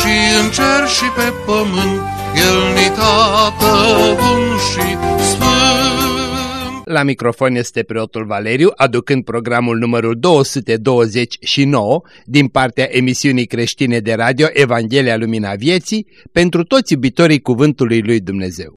și în cer și pe pământ, El ni tată bun și sfânt. La microfon este preotul Valeriu, aducând programul numărul 229 din partea emisiunii creștine de radio Evanghelia Lumina Vieții pentru toți iubitorii Cuvântului Lui Dumnezeu.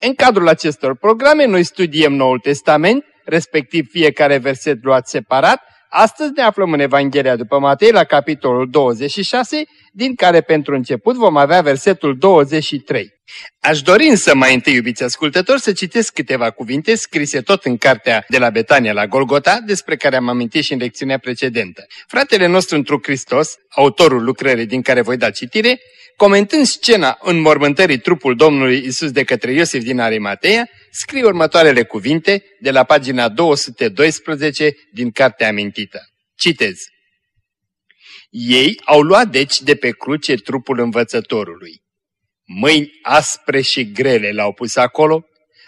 În cadrul acestor programe, noi studiem Noul Testament, respectiv fiecare verset luat separat. Astăzi ne aflăm în Evanghelia după Matei, la capitolul 26, din care pentru început vom avea versetul 23. Aș dori însă mai întâi, iubiți ascultători, să citesc câteva cuvinte scrise tot în cartea de la Betania la Golgota, despre care am amintit și în lecțiunea precedentă. Fratele nostru întru Hristos, autorul lucrării din care voi da citire, comentând scena înmormântării trupul Domnului Isus de către Iosif din Arimatea, scrie următoarele cuvinte de la pagina 212 din cartea amintită. Citez. Ei au luat deci de pe cruce trupul învățătorului. Mâini aspre și grele l-au pus acolo,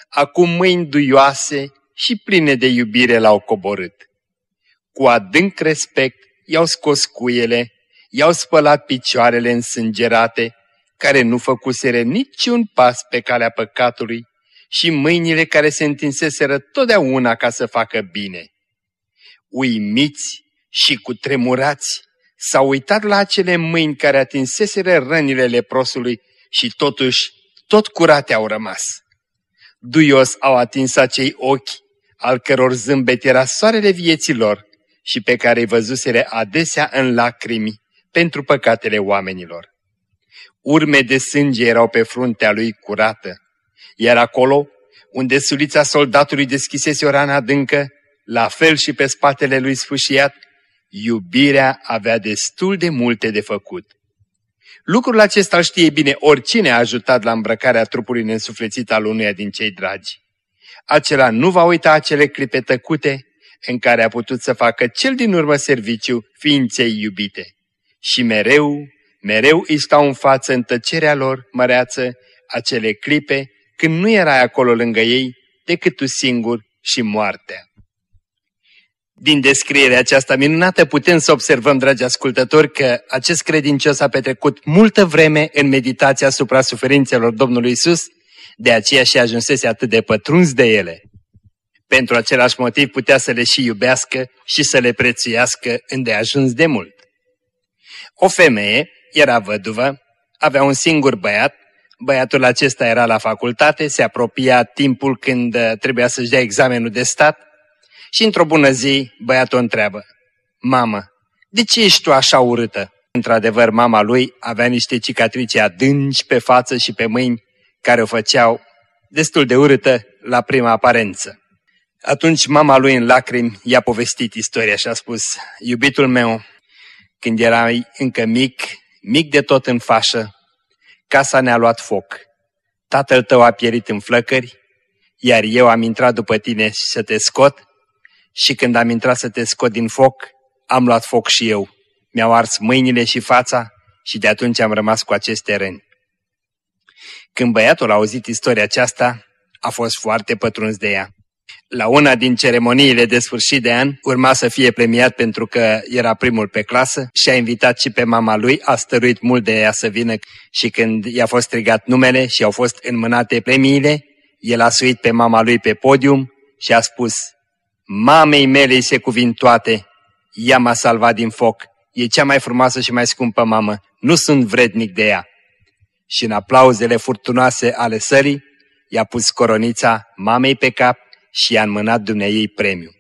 acum mâini duioase și pline de iubire l-au coborât. Cu adânc respect i-au scos cuiele, i-au spălat picioarele însângerate, care nu făcuseră niciun pas pe calea păcatului, și mâinile care se întinseseră totdeauna ca să facă bine. Uimiți și cutremurați, s-au uitat la acele mâini care atinseseră rănile leprosului și totuși tot curate au rămas. Duios au atins acei ochi, al căror zâmbet era soarele vieților și pe care îi văzusere adesea în lacrimi pentru păcatele oamenilor. Urme de sânge erau pe fruntea lui curată, iar acolo, unde sulița soldatului deschisese o rană adâncă, la fel și pe spatele lui sfâșiat, iubirea avea destul de multe de făcut. Lucrul acesta îl știe bine oricine a ajutat la îmbrăcarea trupului neînsuflețit al unuia din cei dragi. Acela nu va uita acele clipe tăcute în care a putut să facă cel din urmă serviciu ființei iubite. Și mereu, mereu îi stau în față în tăcerea lor măreață acele clipe când nu erai acolo lângă ei decât tu singur și moartea. Din descrierea aceasta minunată putem să observăm, dragi ascultători, că acest credincios a petrecut multă vreme în meditația asupra suferințelor Domnului Isus, de aceea și ajunsese atât de pătruns de ele. Pentru același motiv putea să le și iubească și să le prețuiască îndeajuns de mult. O femeie era văduvă, avea un singur băiat, băiatul acesta era la facultate, se apropia timpul când uh, trebuia să-și dea examenul de stat și într-o bună zi băiatul o întreabă, Mamă, de ce ești tu așa urâtă? Într-adevăr, mama lui avea niște cicatrice adânci pe față și pe mâini care o făceau destul de urâtă la prima aparență. Atunci mama lui în lacrimi i-a povestit istoria și a spus, Iubitul meu, când erai încă mic, mic de tot în fașă, casa ne-a luat foc. Tatăl tău a pierit în flăcări, iar eu am intrat după tine să te scot și când am intrat să te scot din foc, am luat foc și eu. Mi-au ars mâinile și fața și de atunci am rămas cu aceste răni. Când băiatul a auzit istoria aceasta, a fost foarte pătruns de ea. La una din ceremoniile de sfârșit de an urma să fie premiat pentru că era primul pe clasă și a invitat și pe mama lui, a stăruit mult de ea să vină și când i-a fost strigat numele și au fost înmânate premiile, el a suit pe mama lui pe podium și a spus, Mamei mele se cuvin toate, ea m-a salvat din foc, e cea mai frumoasă și mai scumpă mamă, nu sunt vrednic de ea. Și în aplauzele furtunoase ale sării, i-a pus coronița mamei pe cap și i-a înmânat dumneiei premiu.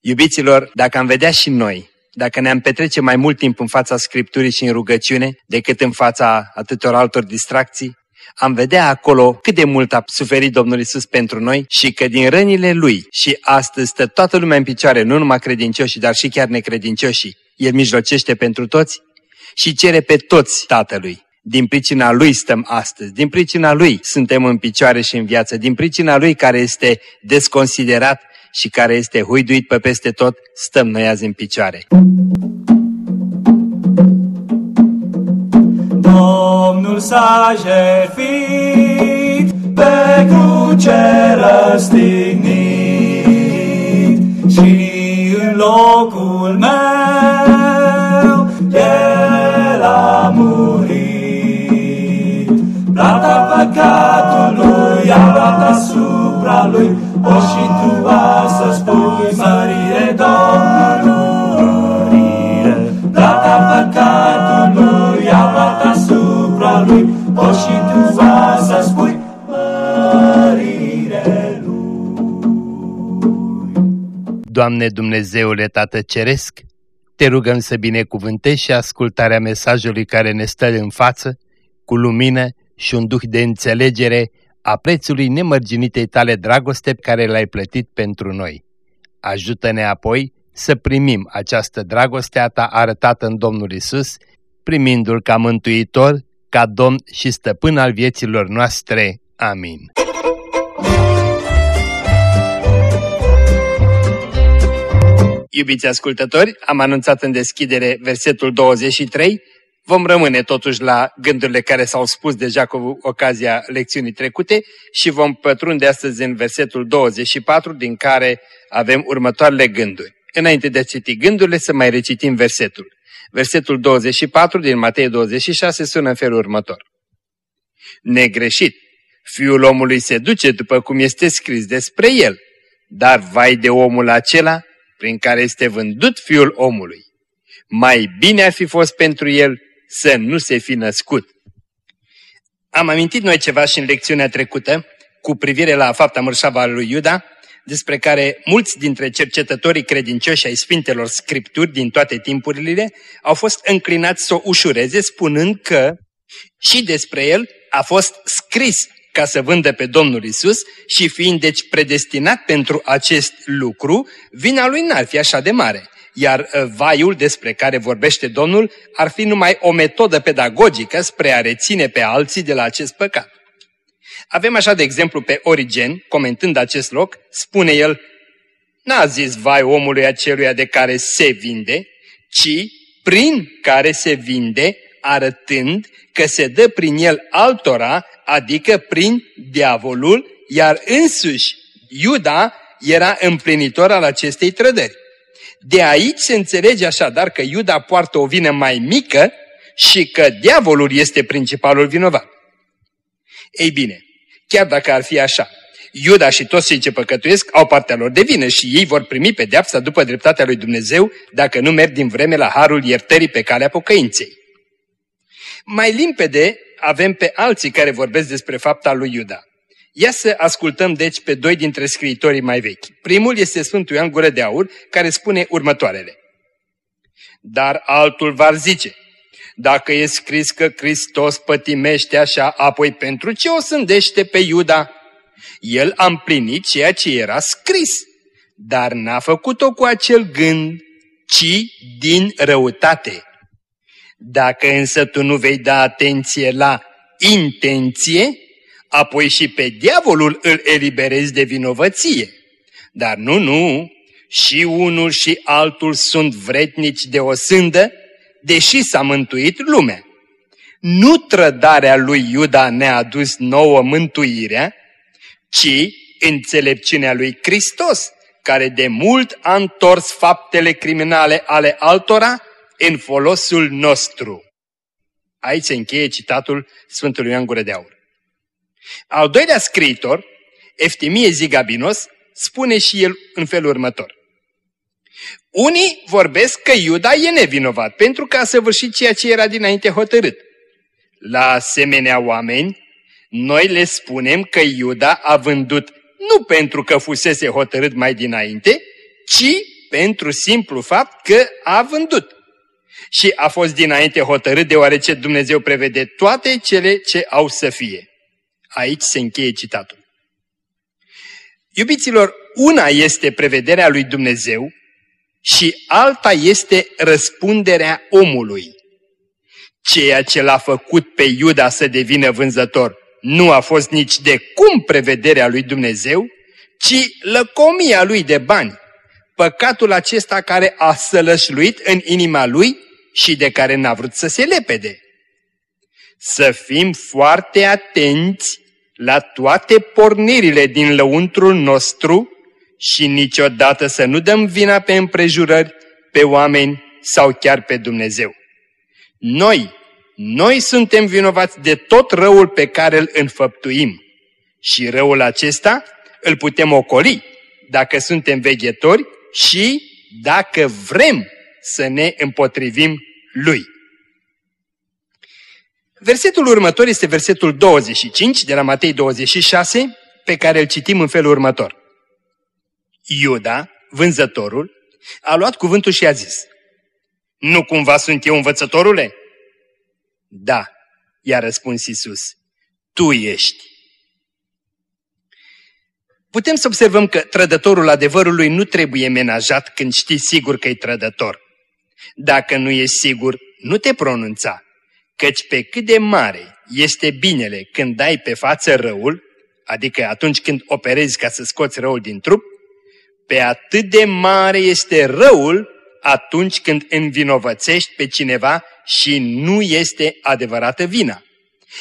Iubiților, dacă am vedea și noi, dacă ne-am petrece mai mult timp în fața Scripturii și în rugăciune decât în fața atâtor altor distracții, am vedea acolo cât de mult a suferit Domnul Isus pentru noi și că din rănile Lui și astăzi stă toată lumea în picioare, nu numai credincioșii, dar și chiar necredincioșii. El mijlocește pentru toți și cere pe toți Tatălui. Din pricina Lui stăm astăzi, din pricina Lui suntem în picioare și în viață, din pricina Lui care este desconsiderat și care este huiduit pe peste tot, stăm noi azi în picioare. Domnul s-a jertfit păcatului a luat asupra lui, o și tu va să spui mărire Domnului. Plata păcatului a luat asupra lui, o și tu va să spui mărire Doamne Dumnezeule Tată Ceresc, te rugăm să binecuvântești și ascultarea mesajului care ne stă în față, cu lumină și un duh de înțelegere a prețului nemărginitei tale dragoste pe care l-ai plătit pentru noi. Ajută-ne apoi să primim această dragoste a ta arătată în Domnul Isus, primindu-L ca mântuitor, ca Domn și stăpân al vieților noastre. Amin. Iubiți ascultători, am anunțat în deschidere versetul 23, vom rămâne totuși la gândurile care s-au spus deja cu ocazia lecțiunii trecute și vom pătrunde astăzi în versetul 24, din care avem următoarele gânduri. Înainte de a citi gândurile, să mai recitim versetul. Versetul 24 din Matei 26 sună în felul următor. Negreșit, fiul omului se duce după cum este scris despre el, dar vai de omul acela prin care este vândut fiul omului. Mai bine ar fi fost pentru el să nu se fi născut. Am amintit noi ceva și în lecțiunea trecută cu privire la fapta mărșava lui Iuda, despre care mulți dintre cercetătorii credincioși ai Sfintelor Scripturi din toate timpurile au fost înclinați să o ușureze, spunând că și despre el a fost scris ca să vândă pe Domnul Isus și fiind deci predestinat pentru acest lucru, vina lui n-ar fi așa de mare. Iar uh, vaiul despre care vorbește Domnul ar fi numai o metodă pedagogică spre a reține pe alții de la acest păcat. Avem așa de exemplu pe Origen, comentând acest loc, spune el, n-a zis vai omului aceluia de care se vinde, ci prin care se vinde, arătând că se dă prin el altora, adică prin diavolul, iar însuși Iuda era împlinitor al acestei trădări. De aici se înțelege așadar că Iuda poartă o vină mai mică și că diavolul este principalul vinovat. Ei bine, chiar dacă ar fi așa, Iuda și toți cei ce păcătuiesc au partea lor de vină și ei vor primi pedeapsa după dreptatea lui Dumnezeu dacă nu merg din vreme la harul iertării pe calea pocăinței. Mai limpede avem pe alții care vorbesc despre fapta lui Iuda. Ia să ascultăm deci pe doi dintre scriitorii mai vechi. Primul este Sfântul Ioan Gură de Aur, care spune următoarele. Dar altul va zice, dacă e scris că Hristos pătimește așa, apoi pentru ce o sândește pe Iuda? El a împlinit ceea ce era scris, dar n-a făcut-o cu acel gând, ci din răutate. Dacă însă tu nu vei da atenție la intenție, apoi și pe diavolul îl eliberezi de vinovăție. Dar nu, nu, și unul și altul sunt vretnici de o sândă, deși s-a mântuit lumea. Nu trădarea lui Iuda ne-a adus nouă mântuirea, ci înțelepciunea lui Hristos, care de mult a întors faptele criminale ale altora în folosul nostru. Aici se încheie citatul Sfântului Ioan Gură de Aur. Al doilea scriitor, Eftimie Zigabinos, spune și el în felul următor. Unii vorbesc că Iuda e nevinovat pentru că a săvârșit ceea ce era dinainte hotărât. La asemenea oameni, noi le spunem că Iuda a vândut nu pentru că fusese hotărât mai dinainte, ci pentru simplu fapt că a vândut. Și a fost dinainte hotărât deoarece Dumnezeu prevede toate cele ce au să fie. Aici se încheie citatul. Iubiților, una este prevederea lui Dumnezeu și alta este răspunderea omului. Ceea ce l-a făcut pe Iuda să devină vânzător nu a fost nici de cum prevederea lui Dumnezeu, ci lăcomia lui de bani. Păcatul acesta care a sălășluit în inima lui și de care n-a vrut să se lepede. Să fim foarte atenți la toate pornirile din lăuntrul nostru și niciodată să nu dăm vina pe împrejurări, pe oameni sau chiar pe Dumnezeu. Noi, noi suntem vinovați de tot răul pe care îl înfăptuim. Și răul acesta îl putem ocoli dacă suntem veghetori și dacă vrem să ne împotrivim lui. Versetul următor este versetul 25 de la Matei 26, pe care îl citim în felul următor. Iuda, vânzătorul, a luat cuvântul și a zis, Nu cumva sunt eu învățătorule? Da, i-a răspuns Isus, tu ești. Putem să observăm că trădătorul adevărului nu trebuie menajat când știi sigur că e trădător. Dacă nu ești sigur, nu te pronunța, căci pe cât de mare este binele când dai pe față răul, adică atunci când operezi ca să scoți răul din trup, pe atât de mare este răul atunci când învinovățești pe cineva și nu este adevărată vina.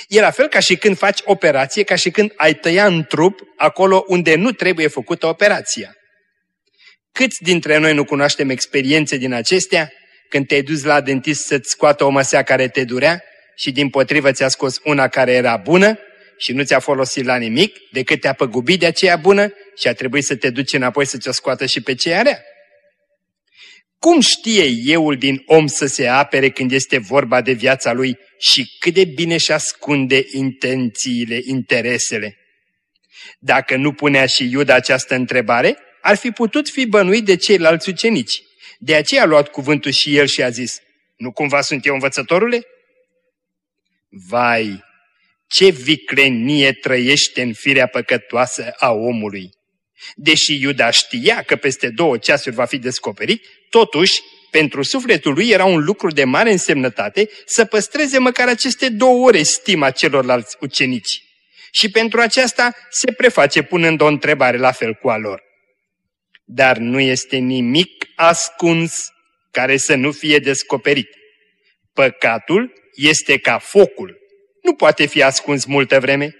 E la fel ca și când faci operație, ca și când ai tăia în trup acolo unde nu trebuie făcută operația. Câți dintre noi nu cunoaștem experiențe din acestea când te-ai dus la dentist să-ți scoată o măsea care te durea și din potrivă ți-a scos una care era bună și nu ți-a folosit la nimic decât te-a păgubit de aceea bună și a trebuit să te duci înapoi să ți-o scoată și pe ceea rea. Cum știe euul din om să se apere când este vorba de viața lui și cât de bine și ascunde intențiile, interesele? Dacă nu punea și Iuda această întrebare, ar fi putut fi bănuit de ceilalți ucenici. De aceea a luat cuvântul și el și a zis, nu cumva sunt eu învățătorule? Vai, ce viclenie trăiește în firea păcătoasă a omului! Deși Iuda știa că peste două ceasuri va fi descoperit, totuși, pentru sufletul lui era un lucru de mare însemnătate să păstreze măcar aceste două ore stima celorlalți ucenici. Și pentru aceasta se preface punând o întrebare la fel cu a lor. Dar nu este nimic ascuns care să nu fie descoperit. Păcatul este ca focul. Nu poate fi ascuns multă vreme.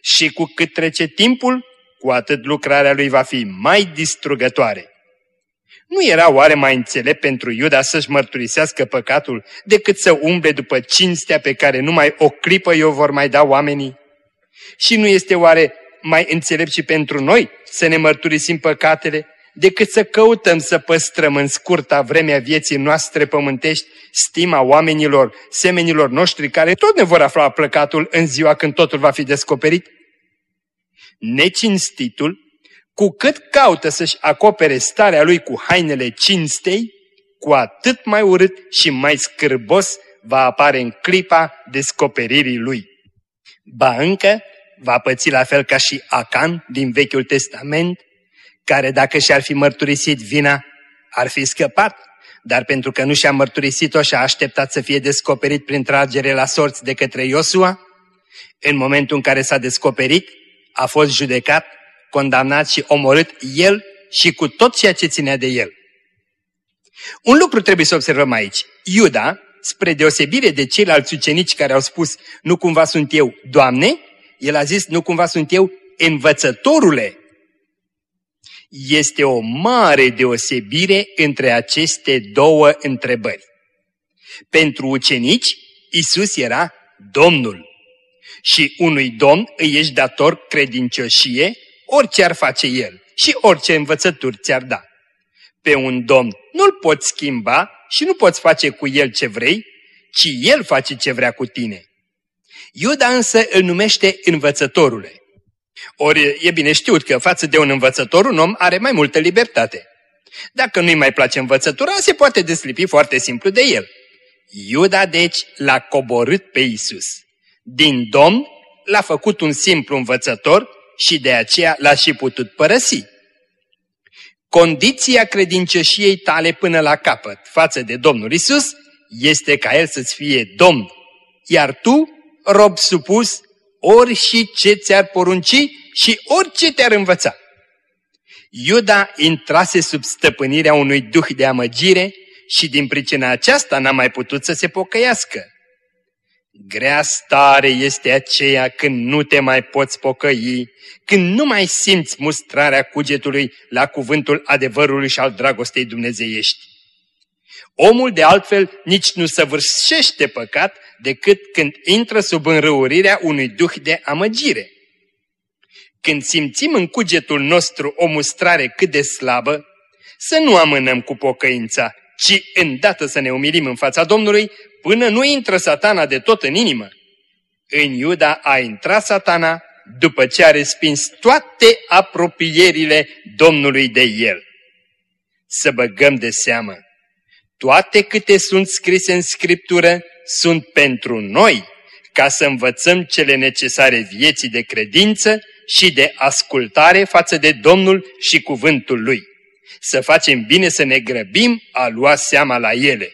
Și cu cât trece timpul, cu atât lucrarea lui va fi mai distrugătoare. Nu era oare mai înțelept pentru Iuda să-și mărturisească păcatul decât să umble după cinstea pe care numai o clipă i-o vor mai da oamenii? Și nu este oare mai înțelept și pentru noi să ne mărturisim păcatele decât să căutăm să păstrăm în scurta vremea vieții noastre pământești stima oamenilor, semenilor noștri care tot ne vor afla plăcatul în ziua când totul va fi descoperit? Necinstitul, cu cât caută să-și acopere starea lui cu hainele cinstei, cu atât mai urât și mai scârbos va apare în clipa descoperirii lui. Ba încă va păți la fel ca și Acan din Vechiul Testament, care dacă și-ar fi mărturisit vina, ar fi scăpat, dar pentru că nu și-a mărturisit-o și a așteptat să fie descoperit prin tragere la sorți de către Iosua, în momentul în care s-a descoperit, a fost judecat, condamnat și omorât el și cu tot ceea ce ținea de el. Un lucru trebuie să observăm aici. Iuda, spre deosebire de ceilalți ucenici care au spus, nu cumva sunt eu, Doamne, el a zis, nu cumva sunt eu, învățătorule. Este o mare deosebire între aceste două întrebări. Pentru ucenici, Isus era Domnul. Și unui domn îi ești dator credincioșie, orice ar face el și orice învățături ți-ar da. Pe un domn nu-l poți schimba și nu poți face cu el ce vrei, ci el face ce vrea cu tine. Iuda însă îl numește învățătorule. Ori e bine știut că față de un învățător un om are mai multă libertate. Dacă nu-i mai place învățătura, se poate deslipi foarte simplu de el. Iuda deci l-a coborât pe Isus. Din domn l-a făcut un simplu învățător și de aceea l-a și putut părăsi. Condiția credincioșiei tale până la capăt față de Domnul Isus este ca El să-ți fie Domn, iar tu, rob supus, ori și ce ți-ar porunci și orice te-ar învăța. Iuda intrase sub stăpânirea unui duh de amăgire și din pricina aceasta n-a mai putut să se pocăiască. Grea stare este aceea când nu te mai poți pocăi, când nu mai simți mustrarea cugetului la cuvântul adevărului și al dragostei dumnezeiești. Omul de altfel nici nu săvârșește păcat decât când intră sub înrăurirea unui duh de amăgire. Când simțim în cugetul nostru o mustrare cât de slabă, să nu amânăm cu pocăința, ci îndată să ne umilim în fața Domnului până nu intră satana de tot în inimă. În Iuda a intrat satana după ce a respins toate apropierile Domnului de el. Să băgăm de seamă, toate câte sunt scrise în Scriptură sunt pentru noi, ca să învățăm cele necesare vieții de credință și de ascultare față de Domnul și cuvântul Lui. Să facem bine să ne grăbim a lua seama la ele.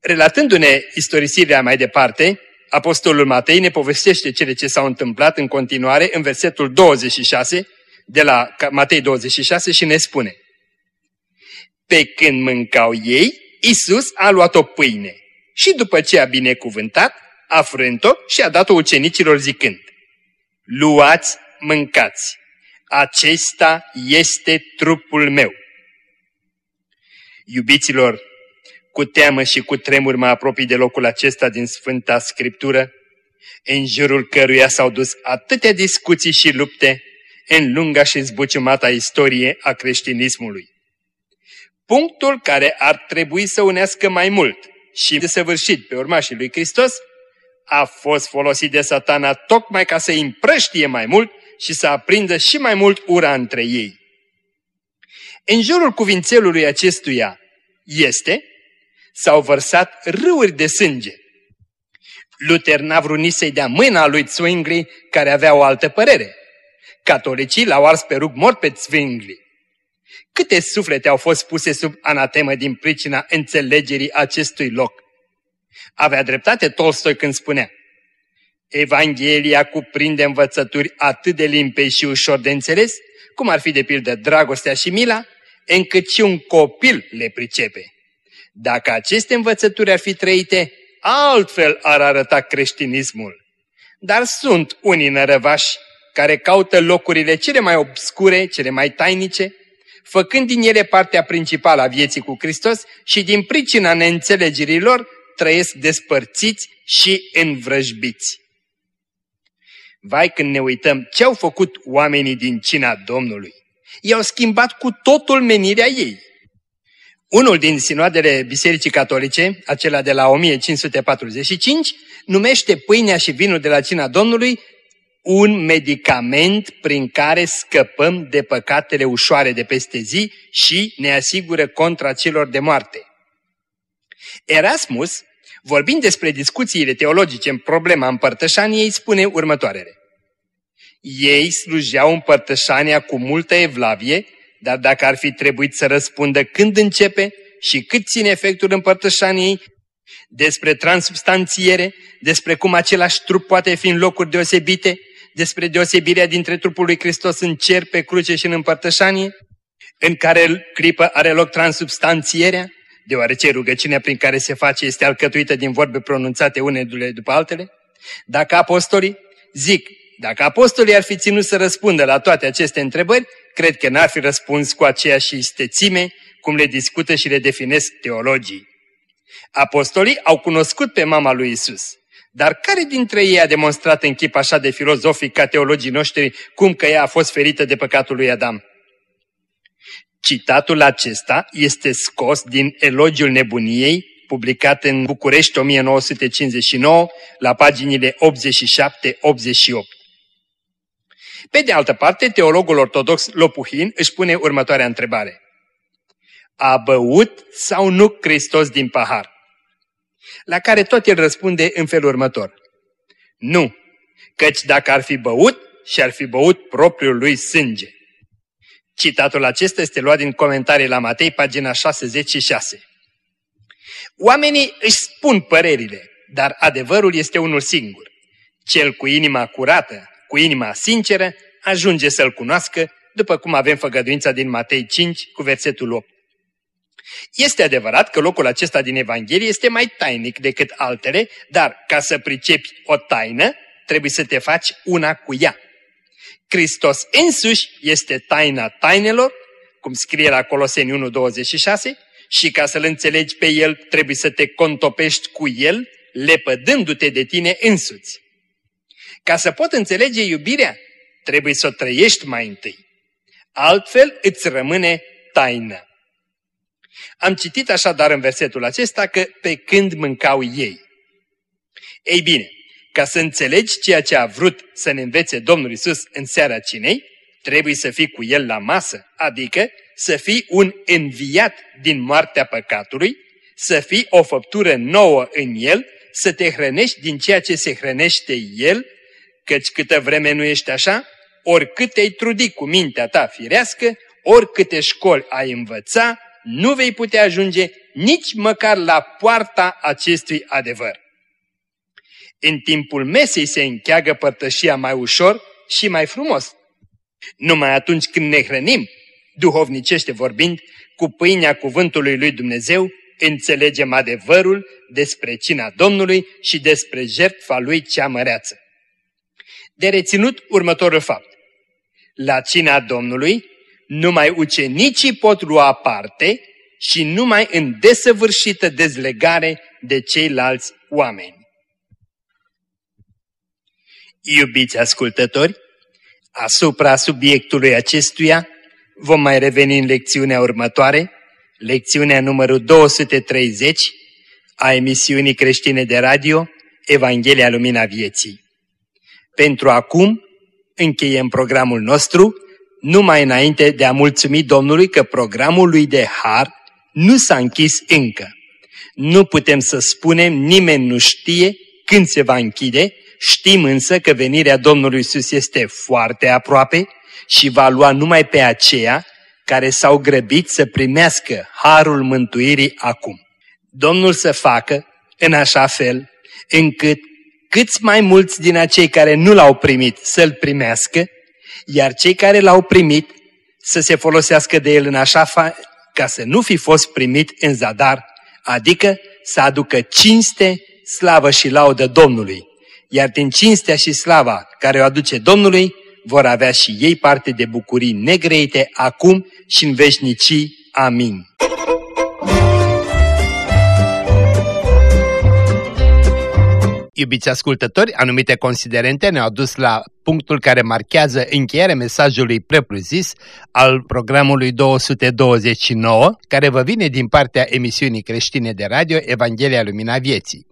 Relatându-ne istorisirea mai departe, Apostolul Matei ne povestește cele ce s-au întâmplat în continuare în versetul 26 de la Matei 26 și ne spune Pe când mâncau ei, Isus a luat o pâine și după ce a binecuvântat, a frânt-o și a dat-o ucenicilor zicând Luați, mâncați, acesta este trupul meu. Iubiților, cu teamă și cu tremur mă apropii de locul acesta din Sfânta Scriptură, în jurul căruia s-au dus atâtea discuții și lupte în lunga și zbuciumata istorie a creștinismului. Punctul care ar trebui să unească mai mult și de săvârșit pe urmașii lui Hristos a fost folosit de satana tocmai ca să îi împrăștie mai mult și să aprindă și mai mult ura între ei. În jurul cuvințelului acestuia este s-au vărsat râuri de sânge. Luther n-a vrut nici să-i dea mâna lui Zwingli, care avea o altă părere. Catolicii l-au ars pe rug mort pe Zwingli. Câte suflete au fost puse sub anatemă din pricina înțelegerii acestui loc? Avea dreptate Tolstoi când spunea Evanghelia cuprinde învățături atât de limpezi și ușor de înțeles, cum ar fi de pildă dragostea și mila, încât și un copil le pricepe. Dacă aceste învățături ar fi trăite, altfel ar arăta creștinismul. Dar sunt unii nărăvași care caută locurile cele mai obscure, cele mai tainice, făcând din ele partea principală a vieții cu Hristos și din pricina neînțelegerilor trăiesc despărțiți și învrăjbiți. Vai când ne uităm ce au făcut oamenii din cina Domnului. I-au schimbat cu totul menirea ei. Unul din sinoadele Bisericii Catolice, acela de la 1545, numește pâinea și vinul de la cina Domnului un medicament prin care scăpăm de păcatele ușoare de peste zi și ne asigură contra celor de moarte. Erasmus, vorbind despre discuțiile teologice în problema împărtășaniei, spune următoarele. Ei slujeau împărtășania cu multă evlavie, dar dacă ar fi trebuit să răspundă când începe și cât ține efectul împărtășaniei, despre transubstanțiere, despre cum același trup poate fi în locuri deosebite, despre deosebirea dintre trupul lui Hristos în cer, pe cruce și în împărtășanie, în care clipă are loc transubstanțierea, deoarece rugăciunea prin care se face este alcătuită din vorbe pronunțate unele după altele, dacă apostolii, zic, dacă apostolii ar fi ținut să răspundă la toate aceste întrebări, cred că n-ar fi răspuns cu aceeași istețime cum le discută și le definesc teologii. Apostolii au cunoscut pe mama lui Isus, dar care dintre ei a demonstrat în chip așa de filozofic ca teologii noștri cum că ea a fost ferită de păcatul lui Adam? Citatul acesta este scos din Elogiul Nebuniei, publicat în București 1959, la paginile 87-88. Pe de altă parte, teologul ortodox Lopuhin își pune următoarea întrebare. A băut sau nu Hristos din pahar? La care tot el răspunde în felul următor. Nu, căci dacă ar fi băut, și-ar fi băut propriul lui sânge. Citatul acesta este luat din comentarii la Matei, pagina 66. Oamenii își spun părerile, dar adevărul este unul singur. Cel cu inima curată, cu inima sinceră, ajunge să-L cunoască, după cum avem făgăduința din Matei 5 cu versetul 8. Este adevărat că locul acesta din Evanghelie este mai tainic decât altele, dar ca să pricepi o taină, trebuie să te faci una cu ea. Hristos însuși este taina tainelor, cum scrie la Coloseni 1.26, și ca să-L înțelegi pe El trebuie să te contopești cu El, lepădându-te de tine însuți. Ca să pot înțelege iubirea, trebuie să o trăiești mai întâi. Altfel îți rămâne taină. Am citit așadar în versetul acesta că pe când mâncau ei. Ei bine, ca să înțelegi ceea ce a vrut să ne învețe Domnul Isus în seara cinei, trebuie să fii cu El la masă, adică să fii un înviat din moartea păcatului, să fii o făptură nouă în El, să te hrănești din ceea ce se hrănește El, căci câtă vreme nu ești așa, oricât te-ai trudi cu mintea ta firească, oricâte școli ai învăța, nu vei putea ajunge nici măcar la poarta acestui adevăr. În timpul mesei se încheagă părtășia mai ușor și mai frumos. Numai atunci când ne hrănim, duhovnicește vorbind, cu pâinea cuvântului lui Dumnezeu, înțelegem adevărul despre cina Domnului și despre jertfa lui cea măreață. De reținut următorul fapt. La cina Domnului, numai ucenicii pot lua parte și numai în desăvârșită dezlegare de ceilalți oameni. Iubiți ascultători, asupra subiectului acestuia vom mai reveni în lecțiunea următoare, lecțiunea numărul 230 a emisiunii creștine de radio Evanghelia Lumina Vieții. Pentru acum încheiem programul nostru, numai înainte de a mulțumi Domnului că programul lui de har nu s-a închis încă. Nu putem să spunem, nimeni nu știe când se va închide, Știm însă că venirea Domnului Isus este foarte aproape și va lua numai pe aceia care s-au grăbit să primească harul mântuirii acum. Domnul să facă în așa fel încât câți mai mulți din acei care nu l-au primit să-l primească, iar cei care l-au primit să se folosească de el în așa fa ca să nu fi fost primit în zadar, adică să aducă cinste, slavă și laudă Domnului iar din cinstea și slava care o aduce Domnului, vor avea și ei parte de bucurii negreite acum și în veșnicii. Amin. Iubiți ascultători, anumite considerente ne-au dus la punctul care marchează încheierea mesajului prepluzis al programului 229, care vă vine din partea emisiunii creștine de radio Evanghelia Lumina Vieții.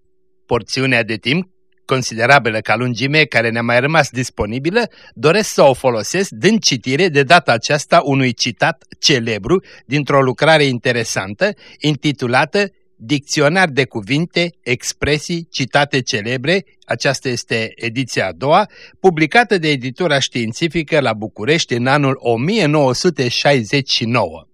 Porțiunea de timp considerabilă ca lungime care ne-a mai rămas disponibilă, doresc să o folosesc dând citire de data aceasta unui citat celebru dintr-o lucrare interesantă intitulată Dicționar de cuvinte, expresii, citate celebre, aceasta este ediția a doua, publicată de editura științifică la București în anul 1969.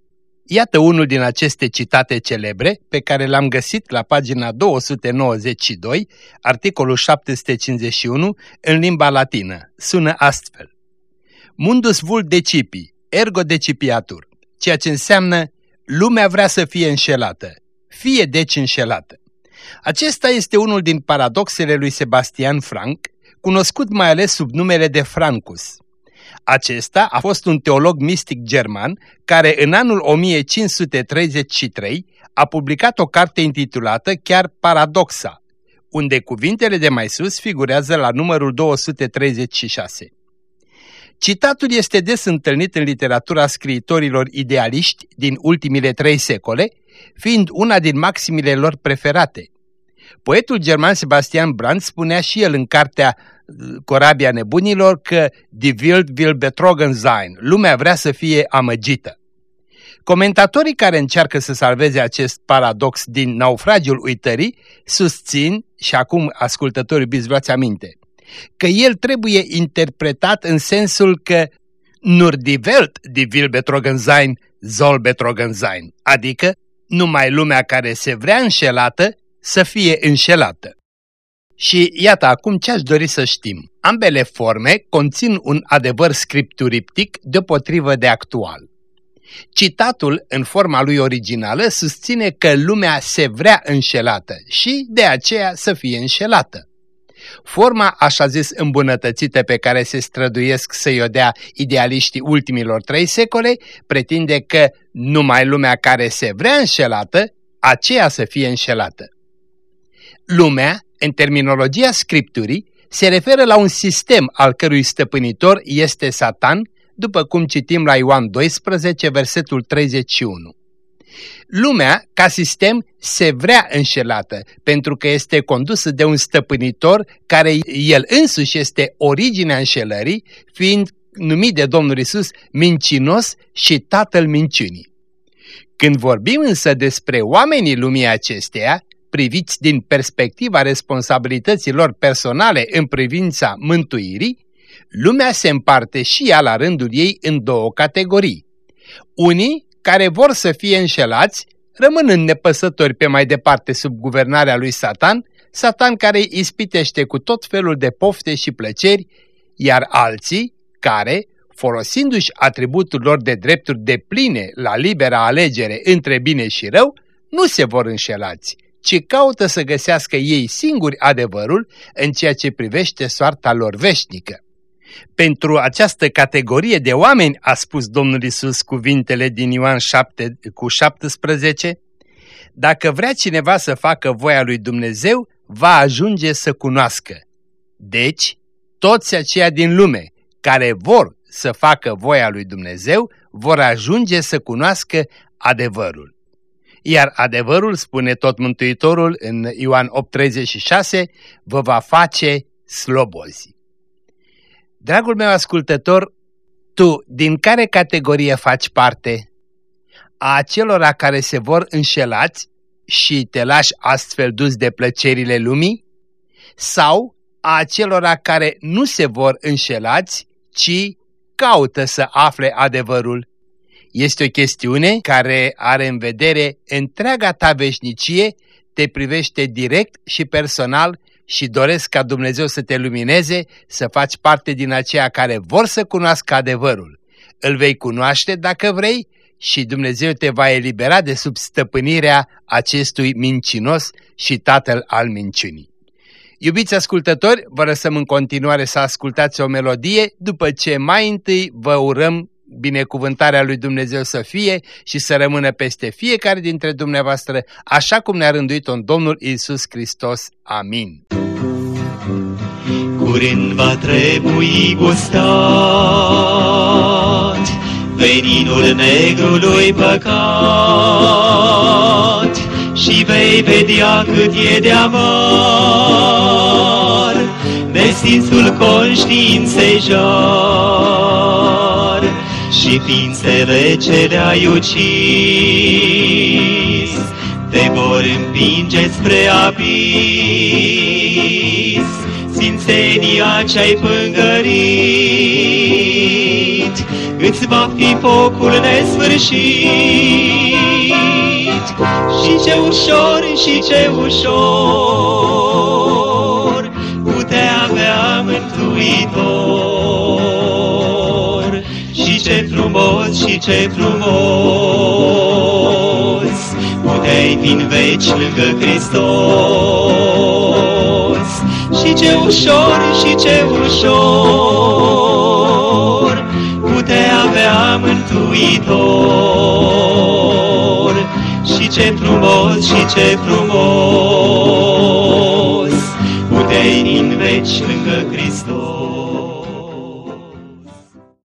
Iată unul din aceste citate celebre pe care l-am găsit la pagina 292, articolul 751, în limba latină. Sună astfel. Mundus vult decipi, ergo decipiatur, ceea ce înseamnă lumea vrea să fie înșelată, fie deci înșelată. Acesta este unul din paradoxele lui Sebastian Frank, cunoscut mai ales sub numele de Francus. Acesta a fost un teolog mistic german care în anul 1533 a publicat o carte intitulată chiar Paradoxa, unde cuvintele de mai sus figurează la numărul 236. Citatul este des întâlnit în literatura scriitorilor idealiști din ultimile trei secole, fiind una din maximile lor preferate. Poetul german Sebastian Brandt spunea și el în cartea corabia nebunilor că Die Welt will betrogen sein, lumea vrea să fie amăgită. Comentatorii care încearcă să salveze acest paradox din naufragiul uitării susțin, și acum ascultătorii iubiți luați aminte, că el trebuie interpretat în sensul că nur die Welt die will betrogen sein, soll betrogen sein, adică numai lumea care se vrea înșelată să fie înșelată. Și iată acum ce aș dori să știm. Ambele forme conțin un adevăr scripturiptic deopotrivă de actual. Citatul, în forma lui originală, susține că lumea se vrea înșelată și de aceea să fie înșelată. Forma așa zis îmbunătățită pe care se străduiesc să-i o dea idealiștii ultimilor trei secole pretinde că numai lumea care se vrea înșelată, aceea să fie înșelată. Lumea, în terminologia Scripturii, se referă la un sistem al cărui stăpânitor este Satan, după cum citim la Ioan 12, versetul 31. Lumea, ca sistem, se vrea înșelată, pentru că este condusă de un stăpânitor care el însuși este originea înșelării, fiind numit de Domnul Isus mincinos și tatăl minciunii. Când vorbim însă despre oamenii lumii acesteia, priviți din perspectiva responsabilităților personale în privința mântuirii, lumea se împarte și ea la rândul ei în două categorii. Unii care vor să fie înșelați, rămânând nepăsători pe mai departe sub guvernarea lui Satan, Satan care îi ispitește cu tot felul de pofte și plăceri, iar alții care, folosindu-și atributul lor de drepturi de pline la libera alegere între bine și rău, nu se vor înșelați, ci caută să găsească ei singuri adevărul în ceea ce privește soarta lor veșnică. Pentru această categorie de oameni, a spus Domnul Isus cuvintele din Ioan 7 cu 17, dacă vrea cineva să facă voia lui Dumnezeu, va ajunge să cunoască. Deci, toți aceia din lume care vor să facă voia lui Dumnezeu, vor ajunge să cunoască adevărul. Iar adevărul, spune tot Mântuitorul în Ioan 8:36, vă va face slobozi. Dragul meu ascultător, tu din care categorie faci parte? A acelora care se vor înșelați și te lași astfel dus de plăcerile lumii? Sau a acelora care nu se vor înșelați, ci caută să afle adevărul? Este o chestiune care are în vedere întreaga ta veșnicie, te privește direct și personal și doresc ca Dumnezeu să te lumineze, să faci parte din aceia care vor să cunoască adevărul. Îl vei cunoaște dacă vrei și Dumnezeu te va elibera de sub stăpânirea acestui mincinos și tatăl al minciunii. Iubiți ascultători, vă lăsăm în continuare să ascultați o melodie, după ce mai întâi vă urăm binecuvântarea lui Dumnezeu să fie și să rămână peste fiecare dintre dumneavoastră, așa cum ne-a rânduit-o Domnul Isus Hristos. Amin. Curând va trebui gustat veninul negrului păcat și vei vedea cât e de amar nesinsul conștiinței jar și ființele ce le-ai ucis te vor împinge spre abis sfințenia ce-ai pângărit, îți va fi focul nesfârșit. Și ce ușor, și ce ușor, frumos, și ce frumos, puteai fi în veci lângă Hristos și ce ușor, și ce ușor putea avea mântuitor. Și ce frumos, și ce frumos puteai în veci lângă Hristos.